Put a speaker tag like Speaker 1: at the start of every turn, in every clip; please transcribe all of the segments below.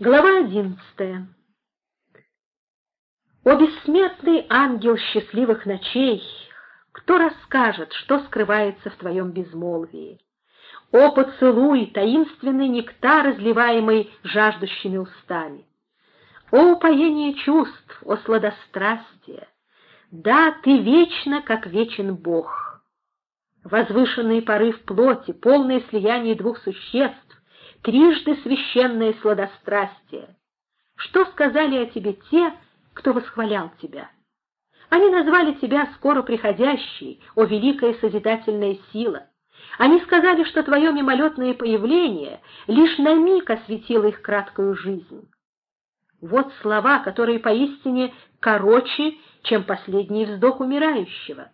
Speaker 1: Глава одиннадцатая. О бессмертный ангел счастливых ночей, кто расскажет, что скрывается в твоем безмолвии? О поцелуй, таинственный нектар, разливаемый жаждущими устами! О упоение чувств, о сладострастие! Да, ты вечно, как вечен Бог. Возвышенный порыв плоти, полное слияние двух существ, трижды священное сладострастие. Что сказали о тебе те, кто восхвалял тебя? Они назвали тебя скоро приходящей, о великая созидательная сила. Они сказали, что твое мимолетное появление лишь на миг осветило их краткую жизнь. Вот слова, которые поистине короче, чем последний вздох умирающего.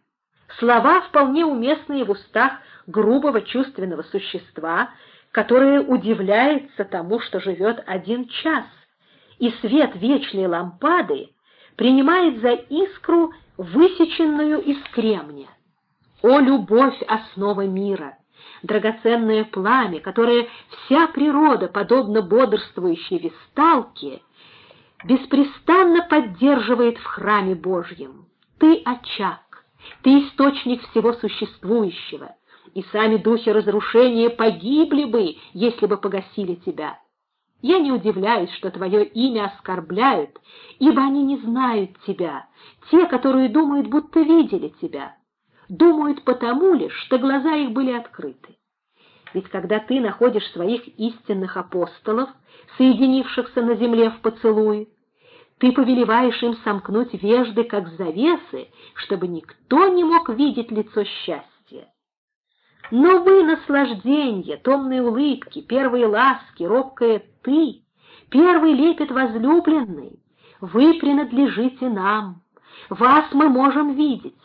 Speaker 1: Слова, вполне уместные в устах грубого чувственного существа, которое удивляется тому, что живет один час, и свет вечной лампады принимает за искру, высеченную из кремня. О, любовь — основа мира! Драгоценное пламя, которое вся природа, подобно бодрствующей висталке, беспрестанно поддерживает в храме Божьем. Ты — очаг, ты — источник всего существующего — и сами духи разрушения погибли бы, если бы погасили тебя. Я не удивляюсь, что твое имя оскорбляют, ибо они не знают тебя, те, которые думают, будто видели тебя. Думают потому лишь, что глаза их были открыты. Ведь когда ты находишь своих истинных апостолов, соединившихся на земле в поцелуе, ты повелеваешь им сомкнуть вежды, как завесы, чтобы никто не мог видеть лицо счастья. Но вы наслажденье, томные улыбки, первые ласки, робкое «ты», первый лепет возлюбленный, вы принадлежите нам, вас мы можем видеть.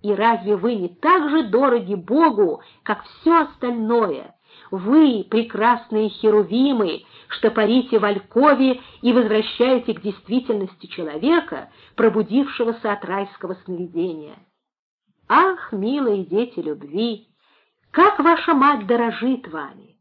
Speaker 1: И разве вы не так же дороги Богу, как все остальное? Вы, прекрасные херувимы, что парите в Алькове и возвращаете к действительности человека, пробудившегося от райского сновидения. Ах, милые дети любви! Как ваша мать дорожит вами!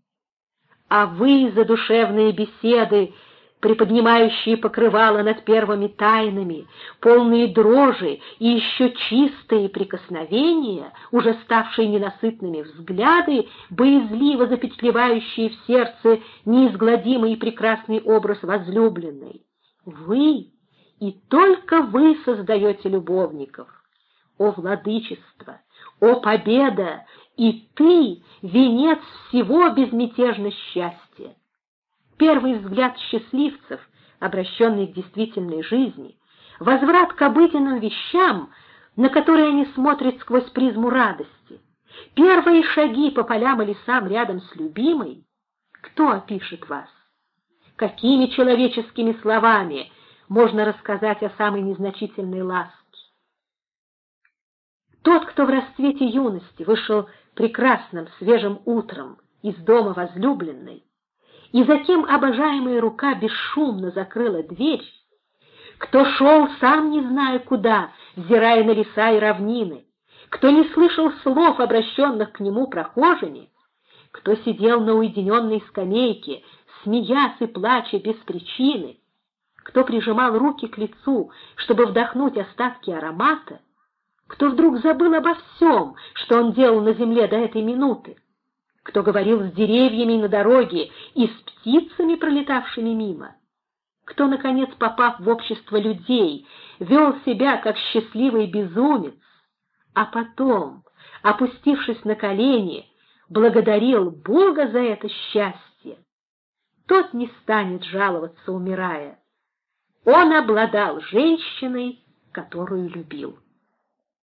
Speaker 1: А вы, задушевные беседы, приподнимающие покрывало над первыми тайнами, полные дрожи и еще чистые прикосновения, уже ставшие ненасытными взгляды, боязливо запечатлевающие в сердце неизгладимый и прекрасный образ возлюбленной. Вы и только вы создаете любовников. О, владычество! О, победа! И ты — венец всего безмятежно счастья. Первый взгляд счастливцев, обращенный к действительной жизни, возврат к обыденным вещам, на которые они смотрят сквозь призму радости, первые шаги по полям и лесам рядом с любимой, кто опишет вас? Какими человеческими словами можно рассказать о самой незначительной ласке? Тот, кто в расцвете юности вышел прекрасным свежим утром из дома возлюбленной, и затем обожаемая рука бесшумно закрыла дверь, кто шел, сам не зная куда, взирая на леса и равнины, кто не слышал слов, обращенных к нему прохожими, кто сидел на уединенной скамейке, смеясь и плача без причины, кто прижимал руки к лицу, чтобы вдохнуть остатки аромата, кто вдруг забыл обо всем, что он делал на земле до этой минуты? Кто говорил с деревьями на дороге и с птицами, пролетавшими мимо? Кто, наконец, попав в общество людей, вел себя как счастливый безумец, а потом, опустившись на колени, благодарил Бога за это счастье? Тот не станет жаловаться, умирая. Он обладал женщиной, которую любил.